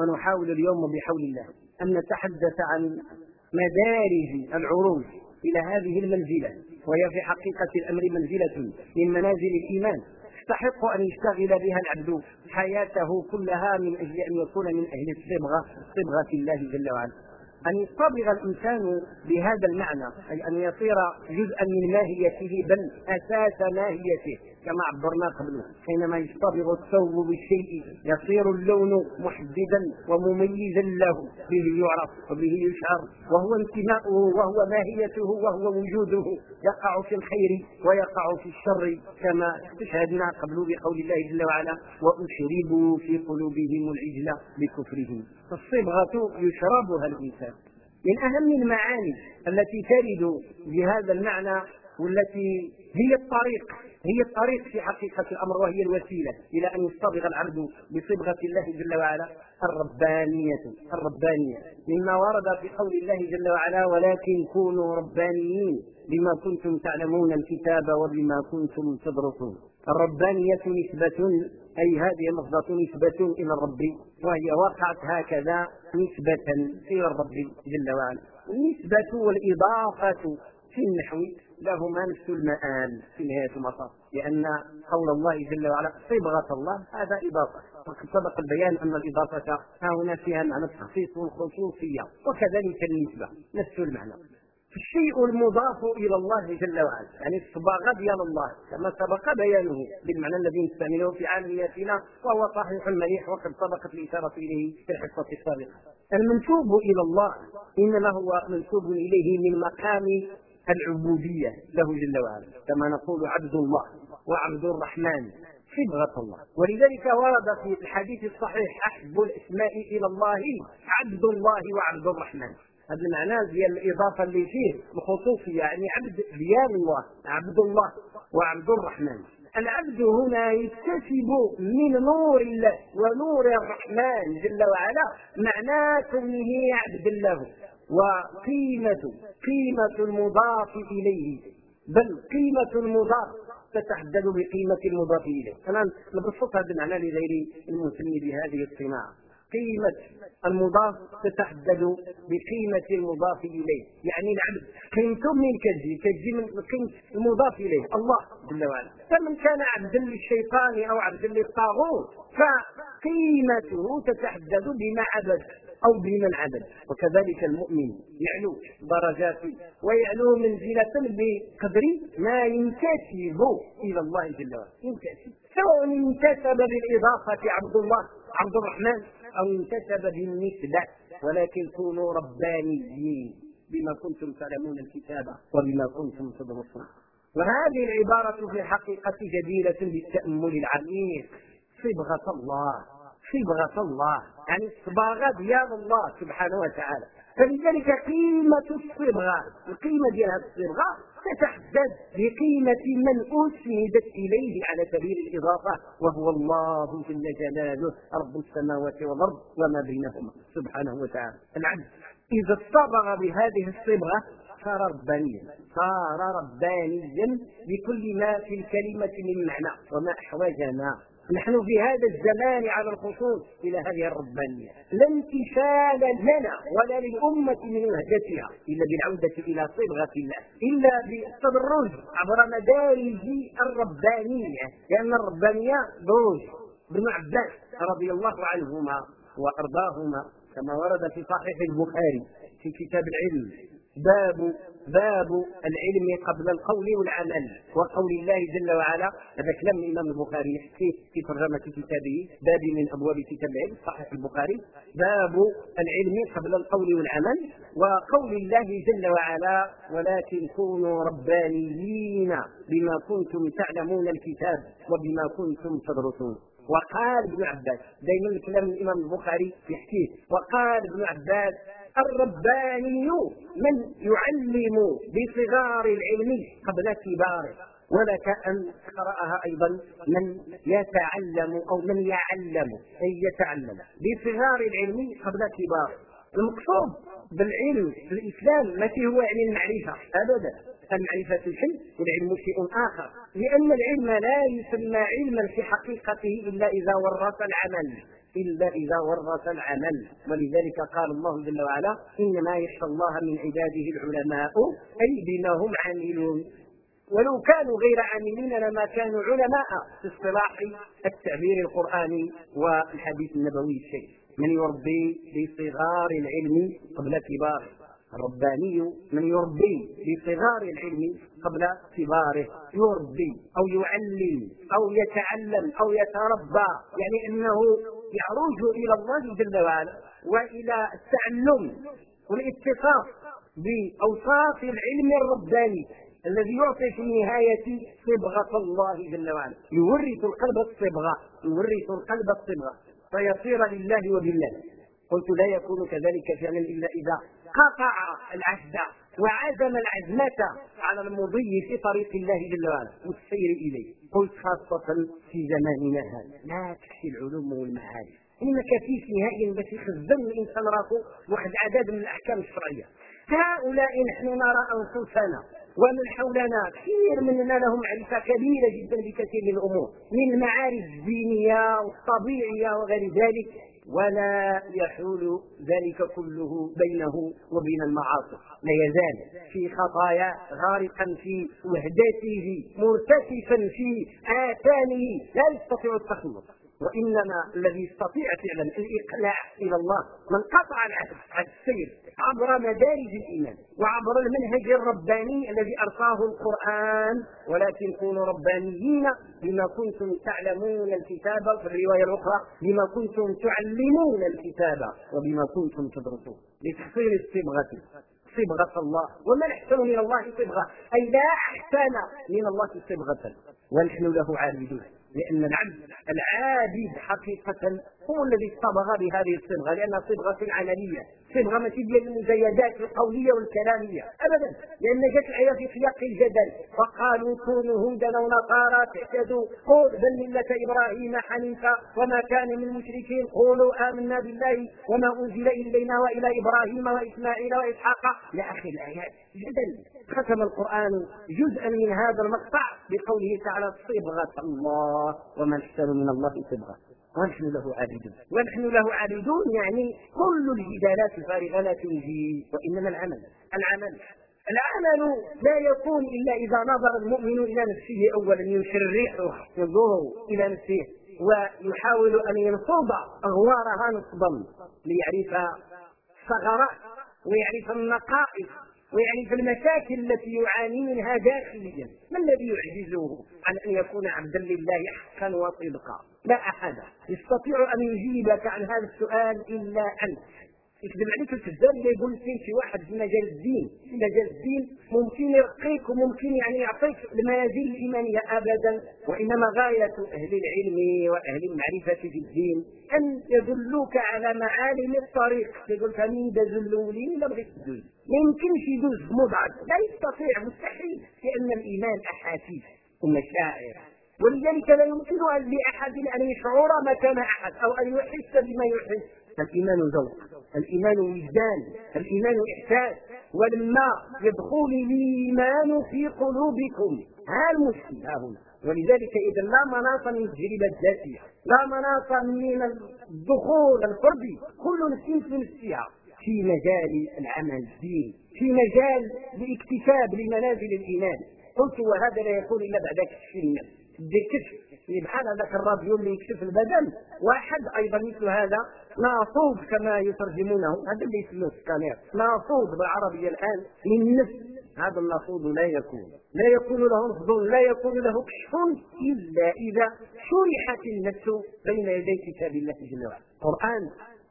ونحاول اليوم بحول الله أن نتحدث عن مدارج العروج إلى هذه المنزلة وهي في حقيقة الأمر منزلة من منازل الإيمان. يستحق أن يشتغل بها العبد حياته كلها من أجل أن يكون من أهل الصبغة صبغة الله جل وعلا. أن يصطبغ الإنسان بهذا المعنى أي أن يصير جزءا من ماهيته بل أساس ماهيته. كما عبرنا قبل حينما يصطبغ الثوب بالشيء يصير اللون محددا ومميزا له به يعرف وبه يشعر وهو انتماؤه وهو ماهيته وهو وجوده يقع في الخير ويقع في الشر كما استشهدنا قبل بقول الله جل وعلا وأشربوا في قلوبهم العجل بكفرهم فالصبغة يشربها الإنسان. من أهم المعاني التي ترد بهذا المعنى والتي هي الطريق هي الطريق في حقيقة الأمر وهي الوسيلة إلى أن يصطبغ العبد بصبغة الله جل وعلا الربانية الربانية. مما ورد في قول الله جل وعلا ولكن كونوا ربانيين بما كنتم تعلمون الكتاب وبما كنتم تدرسون. الربانية نسبة أي هذه اللفظة نسبة إلى الرب وهي وقعت هكذا نسبة إلى الرب جل وعلا. النسبة والإضافة في النحو لهما نفس المآل في نهاية المطاف لأن قول الله جل وعلا صبغة الله هذا إضافة. وقد سبق البيان أن الإضافة ها هنا فيها معنى التخصيص والخصوصية وكذلك النسبة نفس المعنى. الشيء المضاف إلى الله جل وعلا يعني الصباغه ديال الله كما سبق بيانه بالمعنى الذي نستعمله في عالمياتنا وهو صحيح مليح وقد سبقت الإشارة إليه في الحصة السابقة. المنسوب إلى الله إنما هو منسوب إليه من مقام العبودية له جل وعلا. كما نقول عبد الله وعبد الرحمن صبغة الله. ولذلك ورد في الحديث الصحيح أحب الأسماء إلى الله عبد الله وعبد الرحمن. هذا المعنى ديال الإضافة اللي فيه الخصوصية يعني عبد ديال الله عبد الله وعبد الرحمن. العبد هنا يكتسب من نور الله ونور الرحمن جل وعلا معنى كونه عبد له وقيمة قيمة المضاف إليه. بل قيمة المضاف تتحدد بقيمة المضاف إليه. أنا نبسط هذا المعنى لغير المسلم بهذه الصناعة. قيمة المضاف تتحدد بقيمة المضاف إليه. يعني العبد قيمته من كتجي كتجي من قيمة المضاف إليه. الله جل وعلا. فمن كان عبدا للشيطان أو عبدا للطاغوت فقيمته تتحدد بما عبد أو بمن عبد وكذلك المؤمن يعلو درجاته ويعلو منزلة بقدر ما ينتسب إلى الله جل وعلا. ينتسب. سواء انتسب بالإضافة عبد الله عبد الرحمن أو انتسب بالنسبة ولكن كونوا ربانيين بما كنتم تعلمون الكتاب وبما كنتم تدرسون. وهذه العبارة في الحقيقة جديرة بالتأمل العميق. صبغة الله. صبغة الله يعني الصباغة ديال الله سبحانه وتعالى. فلذلك قيمة الصبغة القيمة ديال هذه الصبغة تتحدد بقيمة من أسندت إليه على سبيل الإضافة وهو الله جل جلاله رب السماوات والأرض وما بينهما سبحانه وتعالى. العبد إذا اصطبغ بهذه الصبغة صار ربانيا صار ربانيا بكل ما في الكلمة من معنى وما أحوجنا. نحن في هذا الزمان على الخصوص إلى هذه الربانية. لا امتثال لنا ولا للأمة من وهجتها إلا بالعودة إلى صبغة الله إلا بالتدرج عبر مدارج الربانية لأن الربانية دروج. بن عباس رضي الله عنهما وأرضاهما كما ورد في صحيح البخاري في كتاب العلم باب باب العلم قبل القول والعمل. وقول الله جل وعلا هذا كلام الإمام البخاري يحكي في ترجمه كتابه باب من أبواب كتاب العلم صحيح البخاري. باب العلم قبل القول والعمل. وقول الله جل وعلا ولكن كونوا ربانيين بما كنتم تعلمون الكتاب وبما كنتم تدرسون. وقال ابن عباس دائما الكلام الإمام البخاري يحكيه. وقال ابن عباس الرباني من يعلم بصغار العلم قبل كباره ولك أن تقرأها أيضا من يتعلم أو من يعلم أي يتعلم بصغار العلم قبل كباره المقصود بالعلم في الإسلام ما فيه هو يعني المعرفة أبدا. المعرفة شيء والعلم شيء آخر. لأن العلم لا يسمى علما في حقيقته إلا إذا ورث العمل. إلا إذا ورث العمل. ولذلك قال الله جل وعلا إنما يخشى الله من عباده العلماء أي بما هم عاملون. ولو كانوا غير عاملين لما كانوا علماء في اصطلاح التعبير القرآني والحديث النبوي الشيء. من يربي بصغار العلم قبل كباره. الرباني من يربي بصغار العلم قبل كباره. يربي أو يعلم أو يتعلم أو يتربى. يعني إنه يعرج إلى الله جل وعلا وإلى التعلم والاتصاف بأوصاف العلم الرباني الذي يعطي في النهاية صبغة الله جل وعلا. يورث القلب الصبغة. يورث القلب الصبغة. فيصير لله وبالله. قلت لا يكون كذلك فعلا إلا إذا قطع العهد وعزم العزمة على المضي في طريق الله جل وعلا والسير إليه. قلت خاصة في زماننا هذا لا تكفي العلوم والمعارف. ما كفيش نهائيا باش يخزن الإنسان راسه واحد عدد من الأحكام الشرعية. هؤلاء نحن نرى أنفسنا ومن حولنا كثير مننا لهم معرفة كبيرة جدا بكثير من الأمور من المعارف الدينية والطبيعية وغير ذلك. ولا يحول ذلك كله بينه وبين المعاصي. لا يزال في خطايا غارقا في وحدته مرتكفا في آثامه لا يستطيع التخلص. وإنما الذي يستطيع فعلا الإقلاع إلى الله من قطع العهد عن السير عبر مدارج الإيمان وعبر المنهج الرباني الذي ارساه القرآن ولكن كونوا ربانيين بما كنتم تعلمون الكتاب في الرواية الأخرى بما كنتم تعلمون الكتاب وبما كنتم تدرسون. لتحصيل الصبغة صبغة الله. وما احسن من الله صبغة؟ أي لا أحسن من الله صبغة. ونحن له عابدون. لأن العبد العابد حقيقة هو الذي اصطبغ بهذه الصبغة لأنها صبغة عملية صبغة ماشي ديال المزايدات القولية والكلامية أبدا لأن جاءت الآية في سياق الجدل فقالوا كونوا هودا أو نصارى تهتدوا قل بل ملة إبراهيم حنيفا وما كان من المشركين قولوا آمنا بالله وما أنزل إلينا وإلى إبراهيم وإسماعيل وإسحاق. إلى آخر الآيات جدل. ختم القرآن جزءا من هذا المقطع بقوله تعالى صبغة الله وما أحسن من الله صبغة. ونحن له عابدون. ونحن له عابدون يعني كل الجدالات الفارغه لا تنجي وإنما العمل. العمل. العمل لا يكون إلا إذا نظر المؤمن إلى نفسه اولا يشرحه ينظر إلى نفسه ويحاول أن ينصب أغوارها نصبا ليعرف ثغرات ويعرف النقائص ويعرف المشاكل التي يعاني منها داخليا ما الذي يعجزه عن أن يكون عبدا لله حقا وصدقا لا أحد يستطيع أن يجيبك عن هذا السؤال إلا أنت. يكذب عليك الكذاب اللي يقول فيه شي واحد في مجال الدين. في مجال الدين ممكن يرقيك وممكن يعني يعطيك المنازل الإيمانية ابدا. وإنما غاية أهل العلم وأهل المعرفة في الدين أن يدلوك على معالم الطريق. يقول لك مين دزلوا لي ولا بغيت تدوز ما يمكنش يدوز مضعف. لا يستطيع مستحيل. لأن الإيمان أحاسيس ومشاعر. ولذلك لا يمكن لأحد أن يشعر مكان أحد أو أن يحس بما يحس. الإيمان ذوق الإيمان وجدان الإيمان إحساس. ولما يدخل الإيمان في قلوبكم ها المشكل ها هنا. ولذلك إذا لا مناص من التجربه الذاتيه لا مناص من الدخول الفردي كل نفس في نفسها. في مجال العمل الديني في مجال الاكتساب لمنازل الإيمان. قلت وهذا لا يكون إلا بعد كشف النفس. بكشف بحال هذاك الراديو اللي يكشف البدن. واحد أيضا مثل هذا ناصوب كما يترجمونه. هذا اللي يسموه السكانير ناصوب بالعربية الآن للنفس هذا الناصوب لا يكون. لا يكون له نفض لا يكون له كشف إلا إذا شرحت النفس بين يدي كتاب الله جل وعلا القرآن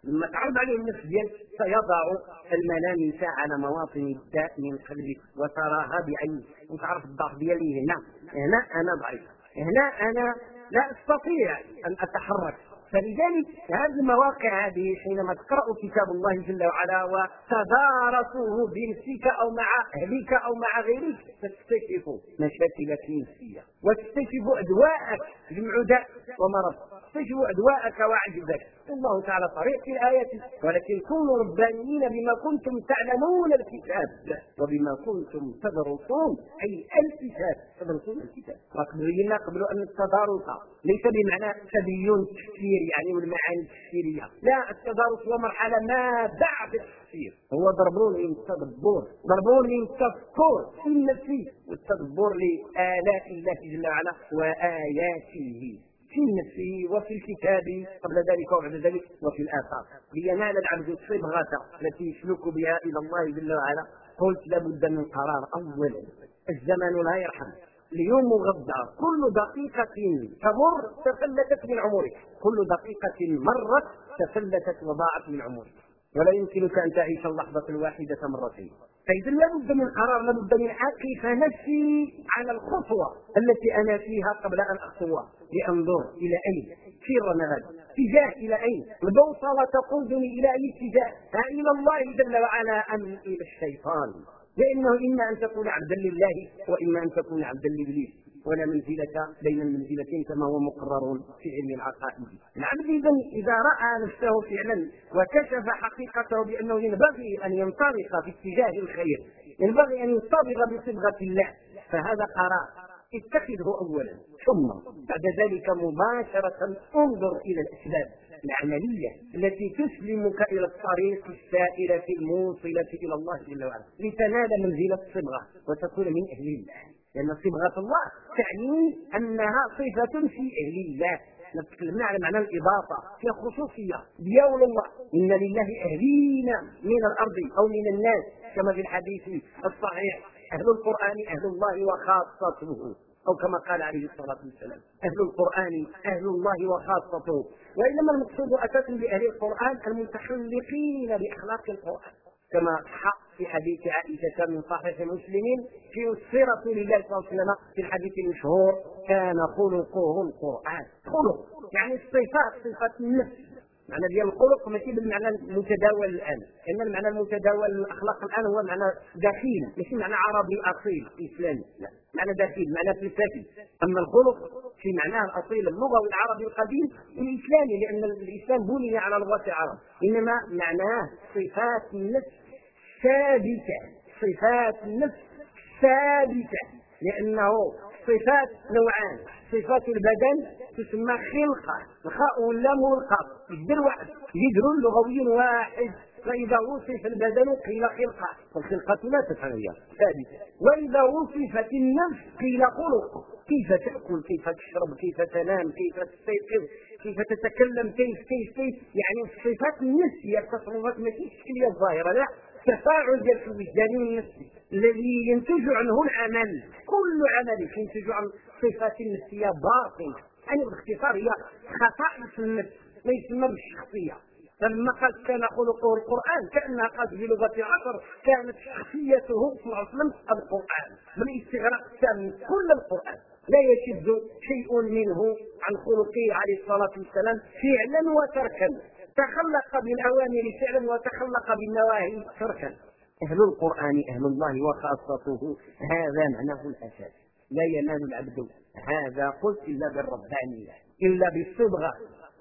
لما تعرض عليه النفس ديالك سيضع الملامس على مواطن الداء من قلبك وتراها بعينك. وتعرف الضعف ديالي هنا. هنا أنا ضعيف. هنا أنا لا أستطيع أن أتحرك. فلذلك هذه المواقع هذه حينما تقرأ كتاب الله جل وعلا وتدارسوه بنفسك أو مع أهلك أو مع غيرك تكتشف مشاكلك النفسية وتكتشف أدواءك جمع داء ومرض تجب أدواءك وعجزك الله تعالى صريح في الآية ولكن كونوا ربانيين بما كنتم تعلمون الكتاب. وبما كنتم تدرسون أي الكتاب. تدرسون الكتاب. وقد بينا قبل أن التدارس. ليس بمعنى تبين التفسير يعني والمعاني التفسيرية. لا التدارس هو مرحلة ما بعد التفسير. هو ضربون من التدبر ضربون من في النفس والتدبر لآلاء الله جل وعلا وآياته. في نفسه وفي الكتاب قبل ذلك وبعد ذلك وفي الآثار لينال العبد الصبغة التي يسلك بها إلى الله جل وعلا. قلت لابد من قرار أولا الزمن لا يرحم. اليوم غدا. كل دقيقة تمر تفلتت من عمرك. كل دقيقة مرت تفلتت وضاعت من عمرك. ولا يمكنك أن تعيش اللحظة الواحدة مرتين. فإذا لابد من قرار لابد من أقف نفسي على الخطوة التي أنا فيها قبل أن أخطوها لأنظر إلى أين؟ سير هذا اتجاه إلى أين؟ البوصلة تقودني إلى أي اتجاه؟ إلى الله جل وعلا أم إلى الشيطان؟ لأنه إما أن تكون عبدا لله وإما أن تكون عبدا لإبليس. ولا منزلة بين المنزلتين كما هو مقرر في علم العقائد. العبد إذا إذا رأى نفسه فعلا وكشف حقيقته بأنه ينبغي أن ينطلق في اتجاه الخير ينبغي أن ينطبق بصبغة الله فهذا قرار اتخذه اولا. ثم بعد ذلك مباشرة انظر إلى الأسباب العملية التي تسلمك إلى الطريق السائله الموصلة إلى الله جل وعلا. لتنال منزلة الصبغة وتكون من أهل الله. لأن صبغة الله تعني أنها صفة في أهل الله. نتكلمنا على معنى الإضافة فيها خصوصية ديول الله. إن لله أهلين من الأرض أو من الناس كما في الحديث الصحيح. أهل القرآن أهل الله وخاصته. أو كما قال عليه الصلاة والسلام أهل القرآن أهل الله وخاصته. وإنما المقصود أساسا بأهل القرآن المتخلقين بأخلاق القرآن كما حق في حديث عائشة من صحيح المسلمين في سيرة لله صلى الله عليه وسلم في الحديث المشهور كان خلقه القرآن خلق. يعني الصفات صفات النفس. معنى ديال الخلق ماشي بالمعنى المتداول الآن. ان المعنى المتداول الأخلاق الآن هو معنى دخيل ماشي معنى عربي أصيل إسلامي. لا. معنى دخيل معنى فلسفي أما الخلق في معناه الأصيل اللغوي العربي القديم الإسلامي لأن الإسلام بني على لغة العرب. إنما معناه صفات النفس. ثابتة صفات النفس ثابتة لأنه صفات نوعان. صفات البدن تسمى خلقة الخاء واللام والقاف جدر واحد جدر لغوي واحد. فإذا وصف البدن قيل خلقة والخلقة لا تتغير ثابتة. وإذا وصفت النفس قيل خلق. كيف تأكل؟ كيف تشرب؟ كيف تنام؟ كيف تستيقظ؟ كيف تتكلم؟ كيف؟ كيف؟ كيف؟ يعني الصفات النفسية التصرفات ماشي الشكلية الظاهرة لا. تفاعل ديال الوجدان النفسي الذي ينتج عنه العمل. كل عمل ينتج عن صفات نفسية باطنه يعني باختصار هي خصائص النفس ما يسمى بالشخصية. فلما قال كان خلقه القرآن كانها قالت بلغه العصر كانت شخصيته صلى الله عليه وسلم القرآن. بالاستغراق التام كل القرآن. لا يشد شيء منه عن خلقه عليه الصلاة والسلام فعلا وتركا. تخلق بالأوامر فعلا وتخلق بالنواهي تركا. أهل القرآن أهل الله وخاصته هذا معناه الأساس. لا ينال العبد هذا قلت إلا بالربانية إلا بالصبغة.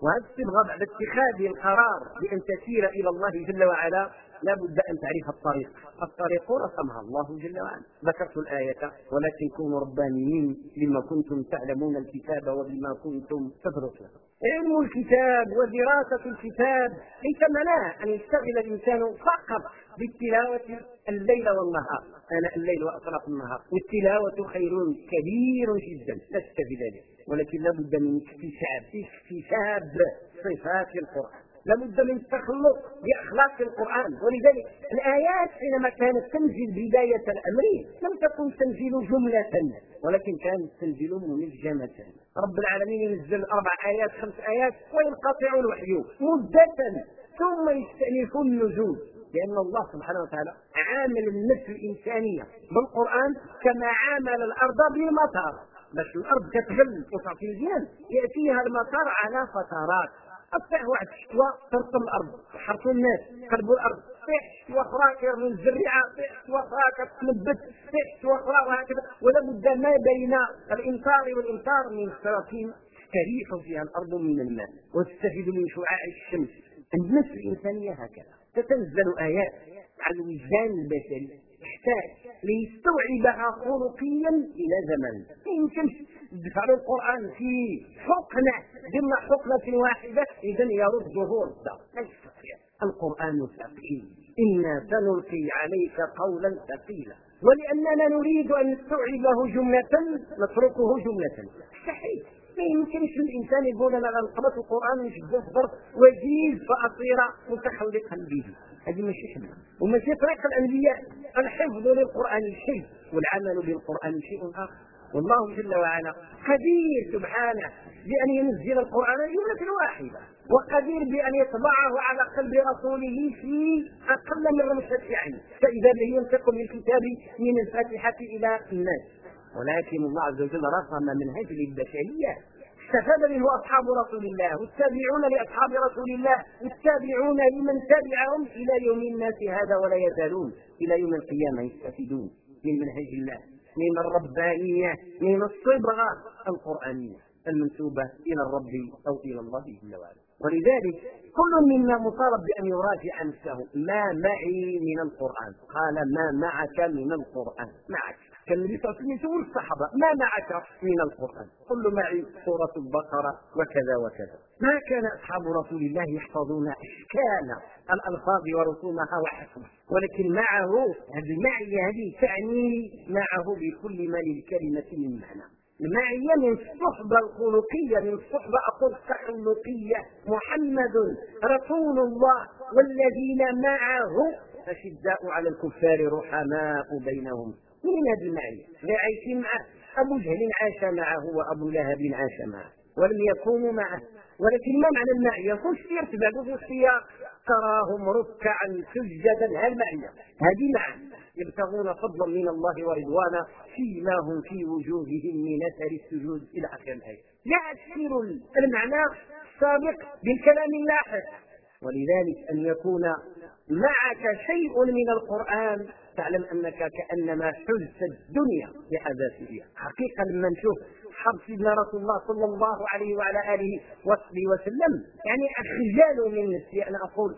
وهذه الصبغة بعد اتخاذ القرار بأن تسير إلى الله جل وعلا لا بد أن تعرف الطريق. الطريق رسمها الله جل وعلا. ذكرت الآية ولكن كونوا ربانيين بما كنتم تعلمون الكتاب وبما كنتم تدرسون علم الكتاب ودراسة الكتاب. ليس معناه أن يشتغل الإنسان فقط بالتلاوة الليل والنهار. أنا الليل وأطراف النهار. والتلاوة خير كبير جدا. لا شك في ذلك ولكن لابد من اكتساب اكتساب صفات القرآن. لابد من التخلق بأخلاق القرآن. ولذلك الآيات حينما كانت تنزل بداية الأمر لم تكن تنزل جملة ولكن كانت تنزل منجمة. رب العالمين ينزل أربع آيات خمس آيات وينقطع الوحي مدة ثم يستأنف النزول. لأن الله سبحانه وتعالى عامل النفس الإنسانية بالقرآن كما عامل الأرض بالمطر باش الأرض تتبل وتعطي الجنان. يأتيها المطر على فترات. افتح واحد الشتوى ترسم الأرض حرثوا الناس قلبوا الأرض. فيح شتوى أخرى كيرموا الزريعة فيح شتوى أخرى كتنبت فيح شتوى أخرى وهكذا ولا بد ما بين الامطار والامطار من 30 تريح فيها الأرض من الماء وتستفيد من شعاع الشمس. النفس الإنسانية هكذا. تتنزل آيات على الوجدان البشري. تحتاج ليستوعبها خلقيا إلى زمن. ما يمكنش تدفع القرآن في حقنة ضمن حقنة واحدة. اذا يرده ردا لا القرآن ثقيل إنا سنلقي عليك قولا ثقيلا. ولأننا نريد أن نستوعبه جملة نتركه جملة. مستحيل ما يمكنش للانسان يقول أنا غنقبض القرآن ونشد الظرف وجيز فأصير متخلقا به. هذه ماشي حكمه وماشي طريق الأنبياء. الحفظ للقرآن شيء والعمل بالقرآن شيء آخر. والله جل وعلا قدير سبحانه بأن ينزل القرآن جملة واحدة وقدير بأن يطبعه على قلب رسوله في أقل من رمشه عين فإذا به ينطق بالكتاب من الفاتحة إلى الناس. ولكن الله عز وجل رسم منهج للبشريه استفاد منه أصحاب رسول الله والتابعون لأصحاب رسول الله والتابعون لمن تبعهم إلى يوم الناس هذا ولا يزالون. إلى يوم القيامة يستفيدون من منهج الله. من الربانية من الصبغة القرآنية المنسوبة إلى الرب أو إلى الله جل وعلا. ولذلك كل منا مطالب بأن يراجع نفسه. ما معي من القرآن؟ قال ما معك من القرآن؟ معك. النبي صلى الله عليه وسلم يسول الصحابة ما معك من القرآن؟ قل معي سورة البقرة وكذا وكذا. ما كان أصحاب رسول الله يحفظون أشكال الألفاظ ورسومها وحسبها ولكن معه هذه المعيه هذه تعني معه بكل ما للكلمة من معنى. المعية من الصحبة الخلقية من الصحبة أقول التخلقية محمد رسول الله والذين معه أشداء على الكفار رحماء بينهم. من هذه المعنى. لا عايشين معه. أبو جهل عاش معه وأبو لهب عاش معه. ولم يكونوا معه. ولكن ما معنى المعية شيء يرتبع في السياق تراهم ركعا سجدا؟ هالمعنى هذه معنى. يبتغون فضلا من الله ورضوانا فيما هم في وجوههم من أثر السجود إلى آخر الآية. يعسر المعنى السابق بالكلام اللاحق. ولذلك أن يكون معك شيء من القرآن تعلم أنك كأنما حزت الدنيا بحذافيرها حقيقة لما نشوف حرب سيدنا رسول الله صلى الله عليه وعلى آله وصحبه وسلم. يعني اخجل من نفسي أنا أقول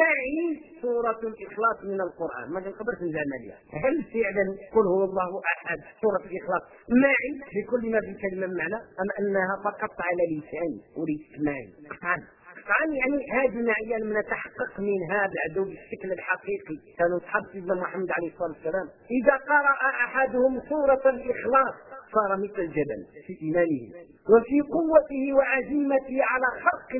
معي سورة الإخلاص من القرآن. ما نقدرش نزعم عليها. هل فعلا قل هو الله أحد. سورة الإخلاص. معي بكل ما في كلمة معنى. أم أنها فقط على لساني. وليست معي. عن يعني هذه لم نتحقق منها بعد بالشكل الحقيقي. كانوا اصحاب سيدنا محمد عليه الصلاة والسلام. إذا قرأ أحدهم سورة الإخلاص صار مثل الجبل في إيمانه وفي قوته وعزيمته على خرق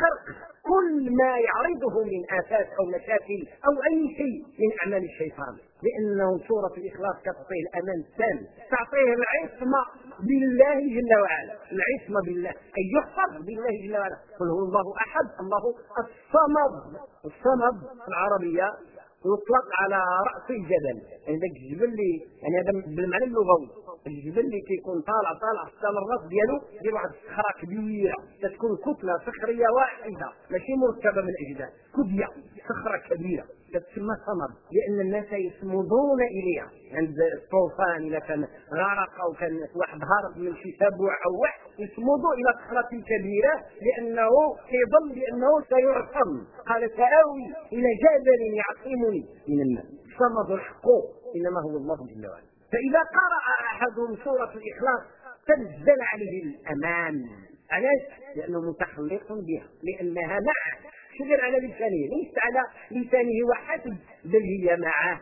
خرق كل ما يعرضه من آفات أو مشاكل أو أي شيء من أعمال الشيطان. لأنه سورة الإخلاص تعطيه الأمان التام تعطيه العصمة بالله جل وعلا. العصمة بالله. أي يحفظ بالله جل وعلا. قل هو الله أحد. الله الصمد. الصمد العربية يطلق على رأس الجبل. يعني ذاك الجبل اللي يعني هذا بالمعنى اللغوي. الجبل اللي كيكون طالع طالع حتى الرأس ديالو ديال واحد الصخرة كبيرة. تكون كتلة صخرية واحدة. ماشي مركبه من اجزاء كديه صخرة كبيرة. تسمى صمد. لأن الناس يصمدون إليها. عند الطوفان إذا كان غرق أو كان واحد هارب من شي تبع أو واحد يصمدوا إلى صخرة كبيرة لأنه يظن بانه سيعصم. قال سآوي إلى جبل يعصمني. من الماء صمد الحق إنما هو الله جل وعلا. فإذا قرأ أحدهم سورة الإخلاص تنزل عليه الأمان. علاش؟ لأنه متخلق بها. لأنها معه. غير على لسانه. ليس على لسانه وحسب بل هي معه.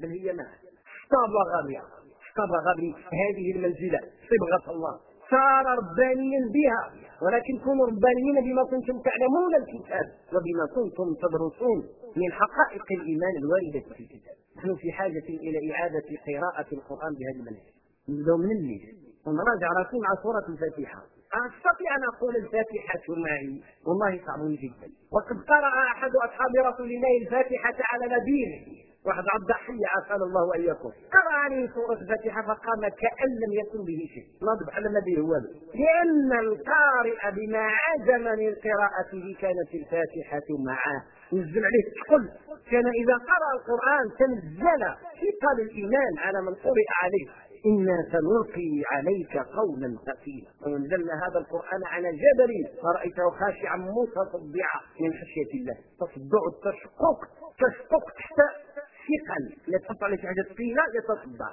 بل هي معه. احتضغ بها احتضغ بهذه المنزلة. صبغة الله. صار ربانيا بها. ولكن كونوا ربانيين بما كنتم تعلمون الكتاب وبما كنتم تدرسون من حقائق الإيمان الواردة في الكتاب. نحن في حاجة إلى إعادة قراءة القرآن بهذه المنهج من الليل ونراجع راسي مع سورة الفاتحة. أستطيع أن أقول الفاتحة معي؟ والله صعب جدا. وقد قرأ أحد أصحاب رسول الله الفاتحة على نبيه واحد عبد الضحيه عافانا الله واياكم قرأ عليه سورة الفاتحة فقام كأن لم يكن به شيء. ناض بحال ما به والو لأن القارئ بما عزم من قراءته كانت الفاتحة معه. نزل عليه. الثقل كان إذا قرأ القرآن تنزل ثقل الإيمان على من قرئ عليه. إنا سنلقي عليك قولا ثقيلا. وانزلنا هذا القرآن على جبل فرأيته خاشعا متصدعا من خشية الله. تصدع التشقق تشقق تحت ثقل لا تصل حاجة ثقيلة يتصدع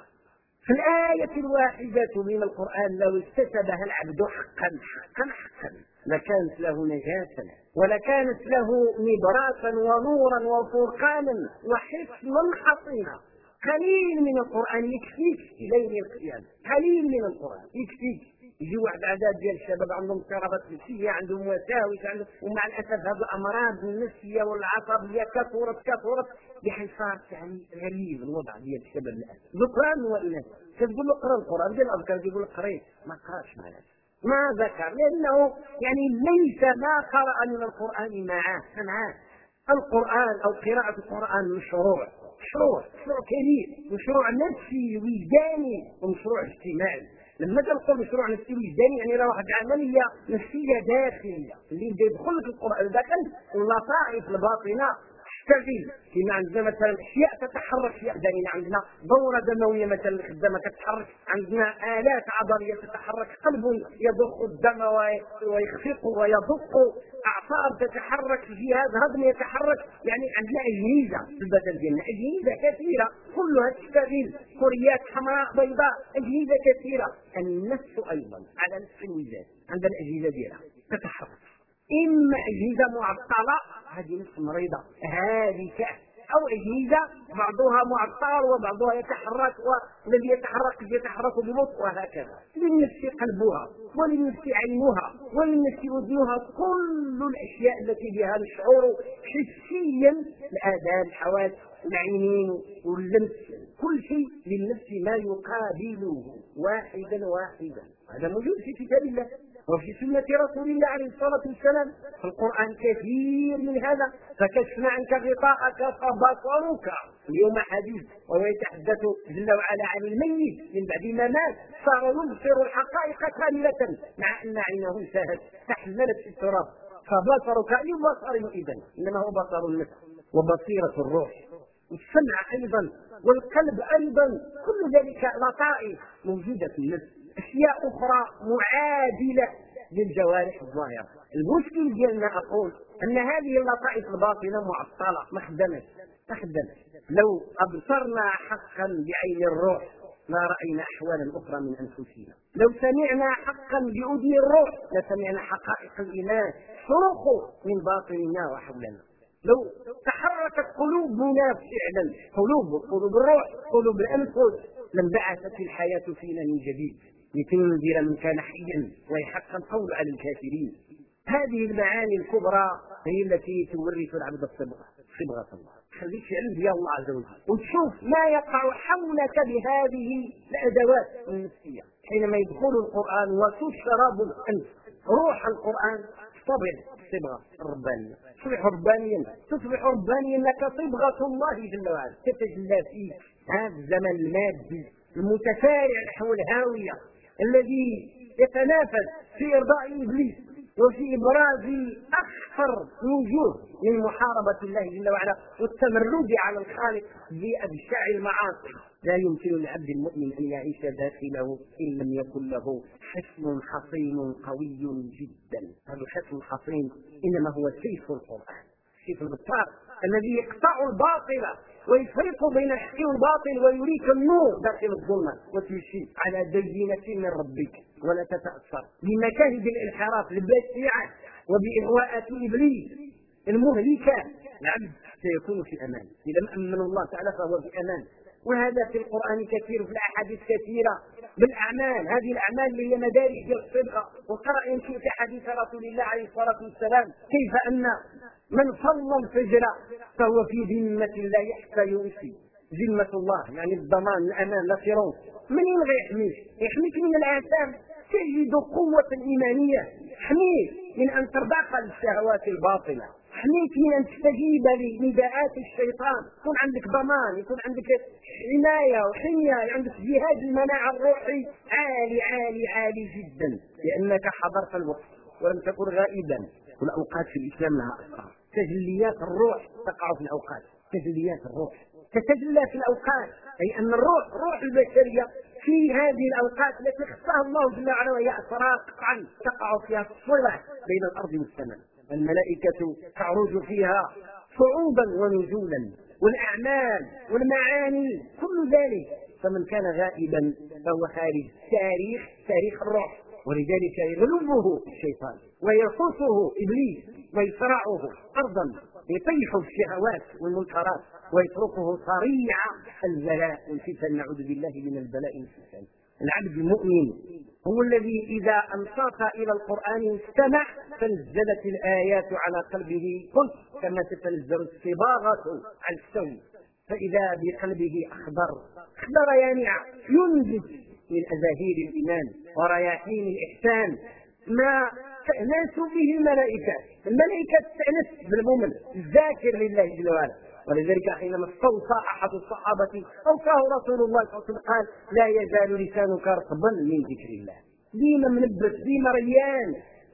في الآية الواحدة من القرآن لو اكتسبها العبد حقا حقا حقا. لكانت له نجاة ولكانت له نبراتا ونورا وفرقانا وحصنا حصينا قليل من القرآن يكفيك في ليل القيامة. قليل من القرآن يكفيك. يجي واحد عدد ديال الشباب عندهم اضطرابات نفسية عندهم وساوس عندهم ومع الأسف هذه الامراض النفسية والعصبية كثرت كثرت بحيث صار يعني غريب الوضع ديال الشباب الآن. ذكران واناث كتقول له اقرأ القرآن. ديال الاذكار يقول لك قريت. ما قرأش معنا ما ذكر. لأنه يعني ليس ما قرأ من القرآن معه. معه القرآن أو قراءة القرآن مشروع. مشروع مشروع كبير مشروع نفسي وجداني ومشروع اجتماعي. لما تنقول مشروع نفسي وجداني يعني راه واحد العملية نفسية داخلية. اللي يدخل في القران داخل اللطائف الباطنه تشتغل كما عندنا مثلا أشياء تتحرك أشياء دائما عندنا دورة دموية مثلا خدامه تتحرك. عندنا آلات عضلية تتحرك قلب يضخ الدم ويخفق ويضخ أعصاب تتحرك جهاز هضم يتحرك. يعني عندنا أجهزة في البدن ديالنا أجهزة كثيرة. كلها تشتغل كريات حمراء بيضاء أجهزة كثيرة. النفس أيضا على نفس الميزان عندنا الأجهزة ديالها تتحرك. إما أجهزة معطلة هذه نفس مريضة. هالكه أو أجهزة بعضها معطل وبعضها يتحرك والذي يتحرك يتحرك ببطء وهكذا. للنفس قلبها وللنفس عينها وللنفس أذنها. كل الأشياء التي بها نشعر حسيا الاذان الحواس العينين واللمس. كل شيء للنفس ما يقابله. واحدا واحدا. هذا موجود في كتاب الله. وفي سنة رسول الله عليه الصلاة والسلام في القرآن كثير من هذا فكشفنا عنك غطاءك فبصرك. اليوم حديث وهو يتحدث جل وعلا عن الميت من بعد ما مات صار يبصر الحقائق كاملة مع أن عينه ساهت تحملت في التراب. فبصرك أي بصر إذا إنما هو بصر النفس وبصيرة الروح. والسمع أيضا والقلب أيضا كل ذلك لطائف موجودة في النفس. أشياء أخرى معادلة للجوارح الظاهرة. المشكل ديالنا أقول أن هذه اللطائف الباطنة معطلة ما خدمت ما خدمت. لو أبصرنا حقا بعين الروح ما رأينا احوالا أخرى من أنفسنا. لو سمعنا حقا بأذن الروح لسمعنا حقائق الإيمان. صرخ من باطننا وحولنا. لو تحركت قلوبنا فعلا قلوب قلوب الروح قلوب الأنفس لانبعثت الحياة فينا من جديد. لتنذر من كان حيا ويحق القول على الكافرين. هذه المعاني الكبرى هي التي تورث العبد الصبغة صبغة الله. خليك في علم الله عز وجل. وتشوف ما يقع حولك بهذه الأدوات النفسية. حينما يدخل القرآن وتشرب انت روح القرآن تصطبغ الصبغه الربانيه تصبح ربانيا تصبح ربانيا لك صبغة الله جل وعلا. تتجلى فيك هذا الزمن المادي المتسارع نحو الهاويه الذي يتنافس في إرضاء إبليس وفي إبراز اخطر الوجوه من محاربة الله جل وعلا والتمرد على الخالق بأبشع المعاصي. لا يمكن للعبد المؤمن أن يعيش داخله إن لم يكن له حصن حصين قوي جدا. هذا الحصن الحصين إنما هو سيف القرآن سيف البطار الذي يقطع الباطل ويفرق بين الحق والباطل ويريك النور داخل الظلمة. وتمشي على بينة من ربك ولا تتأثر. بمكاهد الانحراف البشعه وباغواءات إبليس المهلكة. العبد سيكون في أمان. إذا أمن الله تعالى فهو في أمان. وهذا في القرآن كثير في الأحاديث كثيرة. بالأعمال هذه الأعمال اللي هي مدارج الصدقة وقرأ إن شئت حديث رسول الله عليه الصلاة والسلام كيف أن من صلى الفجر فهو في ذمة الله حتى يمسي ذمة الله يعني الضمان الأمان الأسيرونس منين غيحميك يحميك؟ من الآثام. تجد قوة إيمانية. حميك من أن تربق الشهوات الباطلة. ان تستجيب لنداءات الشيطان. يكون عندك ضمان يكون عندك حماية وحمية عندك جهاز المناعة الروحي. عالي عالي عالي جدا. لأنك حضرت الوقت ولم تكن غائبا. والأوقات في الإسلام لها اسرار تجليات الروح تقع في الأوقات. تجليات الروح. تتجلى في الأوقات. أي أن الروح روح البشرية في هذه الأوقات التي اخصها الله جل وعلا وهي أسرار قطعا تقع فيها. الصله بين الأرض والسماء. الملائكه تعرج فيها صعوبا ونزولا والأعمال والمعاني كل ذلك. فمن كان غائبا فهو خارج تاريخ تاريخ الروح ولذلك يغلبه الشيطان ويرقصه إبليس ويصرعه ارضا يطيح الشهوات والمنكرات ويتركه صريع البلاء والفتن. نعوذ بالله من البلاء والفتن. العبد المؤمن هو الذي إذا انصات إلى القرآن استمع تنزلت الآيات على قلبه قلت كما تتنزل الصباغه على السوي فإذا بقلبه أخضر أخضر يعني ينبت من أزاهير الإيمان ورياحين الإحسان. ما تأنس به الملائكة. الملائكة تأنس بالمؤمن. الذاكر لله جل وعلا. ولذلك حينما استوصى أحد الصحابة اوصاه رسول الله صلى الله عليه وسلم قال لا يزال لسانك رطبا من ذكر الله. ديما منبت ديما ريان.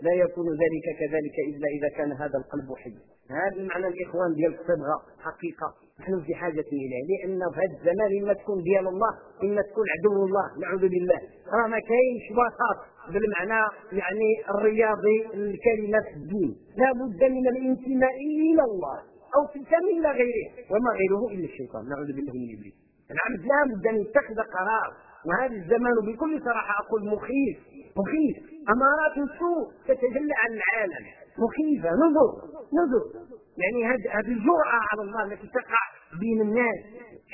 لا يكون ذلك كذلك إلا إذا كان هذا القلب حي. هذا المعنى الإخوان ديال الصبغة. حقيقة. نحن في حاجة اليه لأنه في هذا الزمان إما تكون ديال الله إما تكون عدو الله. نعوذ بالله. راه ما كاينش وسط بالمعنى يعني الرياضي الكلمة في الدين. لا بد من الانتماء إلى الله أو تنتمي إلى غيره وما غيره إلا الشيطان. نعوذ بالله من إبليس. العبد لا بد ان يتخذ قرار وهذا الزمان بكل صراحة أقول مخيف مخيف. أمارات السوء تتجلى عن العالم. مخيفة. نظر نظر. يعني هذه الجرأة على الله التي تقع بين الناس.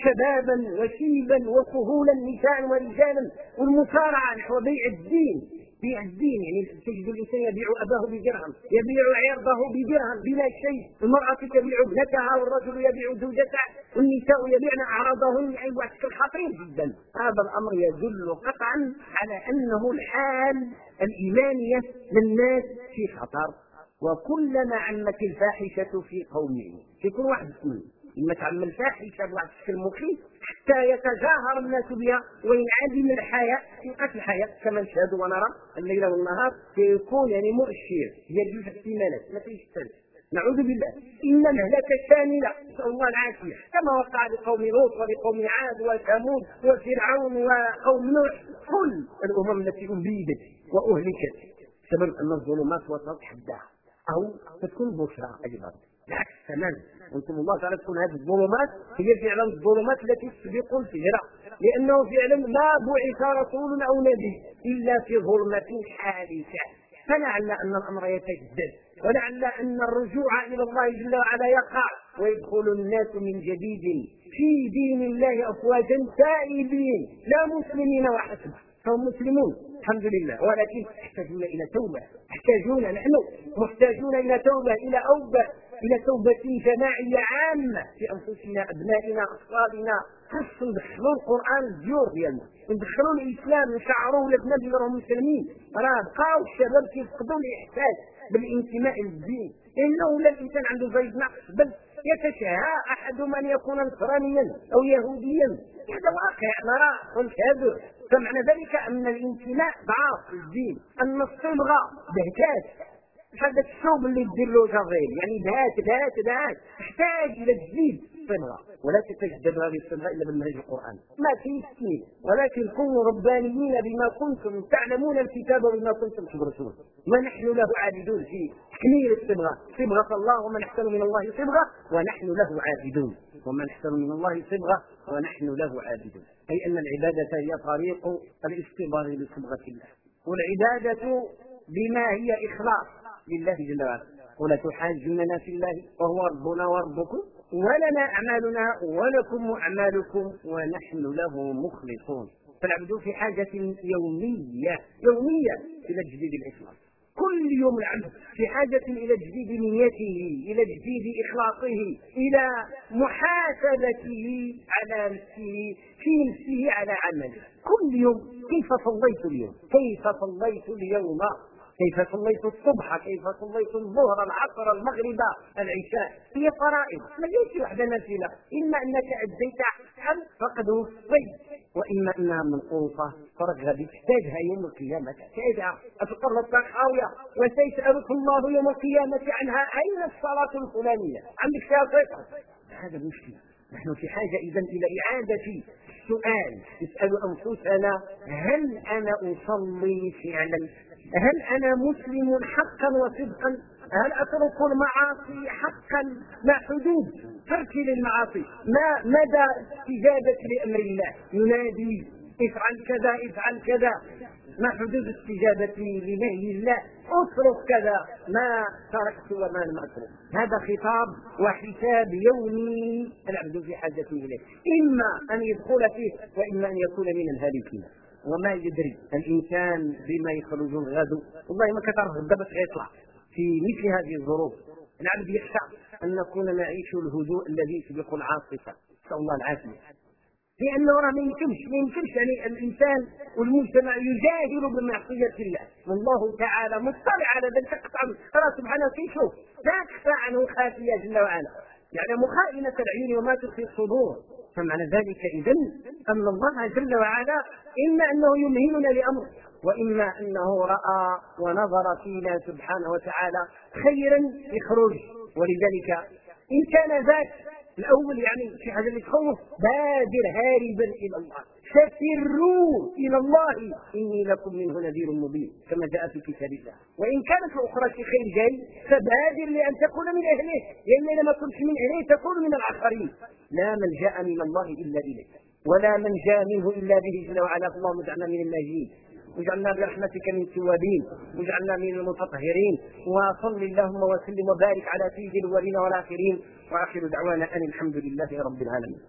شبابا وشيبا وكهولا نساء ورجالا. والمسارعة نحو بيع الدين. بيع الدين يعني تجد الإنسان يبيع أباه بدرهم يبيع عرضه بدرهم بلا شيء. المرأة تبيع ابنتها والرجل يبيع زوجته والنساء يبيعن أعراضهن. يعني بشكل خطير جدا. هذا الأمر يدل قطعا على أنه الحال الايمانيه للناس في خطر. وكلما عمت الفاحشة في قوم في كل واحد اسمه اما تعمل الفاحشه بواحد الشكل مخيف حتى يتجاهر الناس بها وينعدم الحياة في الحياة كما نشهد ونرى الليل والنهار سيكون يعني مؤشر هي جوج احتمالات ما فيش نعوذ بالله. إن المهلكة شامله نسأل الله العافية كما وقع لقوم لوط ولقوم عاد وثمود وفرعون وقوم نوح كل الأمم التي ابيدت وأهلكت. بسبب ان الظلمات وصلت حدها. أو تكون بشرى أيضا بالعكس تماما أنتم الله تعالى تكون هذه الظلمات هي فعلا الظلمات التي تسبق الفجر لأنه فعلا ما بعث رسول أو نبي إلا في ظلمة حادثة. فلعل أن الأمر يتجدد ولعل أن الرجوع إلى الله جل وعلا يقع ويدخل الناس من جديد. في دين الله افواجا تائبين لا مسلمين وحسب فهم مسلمون الحمد لله. ولكن يحتاجون إلى توبة. يحتاجون نحن محتاجون إلى توبة إلى أوبة. إلى توبة جماعية عامة في أنفسنا أبنائنا اطفالنا خص ندخلوا القرآن الديور ديالنا ندخلوا الإسلام نشعروا ولادنا بلي راهم مسلمين راه بقاو الشباب كيفقدوا الإحساس بالانتماء للدين. إنه ولا الإنسان عنده زايد نقص بل يتشهى احدهم ان يكون نصرانيا أو يهوديا. هذا واقع نرى ونشهده فمعنى ذلك أن الانتماء ضعاف الدين. ان الصبغه بهتات هذا الثوب اللي تدير له صغير يعني بهات بهات بهات تحتاج إلى تجديد الصبغه ولا تتجدد هذه الصبغه إلا بالمنهج القرآن. ما في سنين ولكن كونوا ربانيين بما كنتم تعلمون الكتاب وبما كنتم تدرسون. ما نحن له عابدون في تكميل الصبغه صبغه الله ومن أحسن من الله صبغه ونحن له عابدون. ومن أحسن من الله صبغه ونحن له عابدون. أي أن العبادة هي طريق الاصطباغ لصبغه الله. والعبادة بما هي إخلاص. لله جل وعلا. ولا تحاجوننا في الله وهو ربنا وربكم ولنا أعمالنا ولكم أعمالكم ونحن له مخلصون. فالعبد في حاجة يومية يومية إلى تجديد الإخلاص. كل يوم العبد في حاجة إلى تجديد نيته إلى تجديد إخلاصه إلى محاسبته على نفسه في نفسه على عمله. كل يوم كيف صليت اليوم؟ كيف صليت اليوم؟ كيف صليت الصبح كيف صليت الظهر العصر المغرب العشاء. هي فرائض. ما ليس وحده نافله إما أنك أديت حقا فقد وصيت وإما انها منقوصه فرغب تحتاجها يوم القيامة. تحتاجها اتقر خاويه وسيسالك الله يوم القيامة عنها أين الصلاة الفلانية؟ عندك فيها صفه هذا مشكلة. نحن في حاجة اذا إلى إعادة السؤال. نسال أنفسنا هل أنا أصلي فعلا؟ هل أنا مسلم حقا وصدقا؟ هل أترك المعاصي حقا؟ مع حدود تركي للمعاصي. ما مدى استجابة لأمر الله؟ ينادي افعل كذا افعل كذا. ما حدود استجابتي لنهي الله؟ اترك كذا. ما تركت وما لم أترك. هذا خطاب وحساب يومي العبد في حاجته إليه. إما أن يدخل فيه وإما أن يكون من الهالكين. وما يدري الإنسان بما يخرج الغد والله ما كتعرف غدا باش يطلع. في مثل هذه الظروف العبد يخشى أن نكون نعيش الهدوء الذي يسبق العاصفه نسأل الله العافية. لأنه راه ما يمكنش ما يمكنش يعني الإنسان والمجتمع يجاهر بمعصية الله. والله تعالى مطلع على ذلك قطعا. ترى سبحانه كيشوف لا تخفى عنه خافية جل وعلا. يعني خائنة العيون وما تخفي الصدور. فمعنى ذلك اذا أن الله جل وعلا إما أنه يمهلنا لأمر وإما أنه رأى ونظر فينا سبحانه وتعالى خيرا يخرج. ولذلك إن كان ذاك الأول يعني في حاجة اللي تخوف بادر هاربا إلى الله. فسروا إلى الله. إني لكم منه نذير مبين كما جاء في كتاب الله. وإن كانت الاخرى في خير جاي فبادر لأن تكون من أهله. لأن إذا ما كنت من أهله تكون من الآخرين. لا من جاء من الله إلا اليه ولا من جاء منه إلا به. جل وعلا اللهم اجعلنا من الناجين واجعلنا برحمتك من التوابين واجعلنا من المتطهرين. وصل اللهم وسلم وبارك على سيد الأولين والآخرين. وآخر دعوانا أن الحمد لله رب العالمين.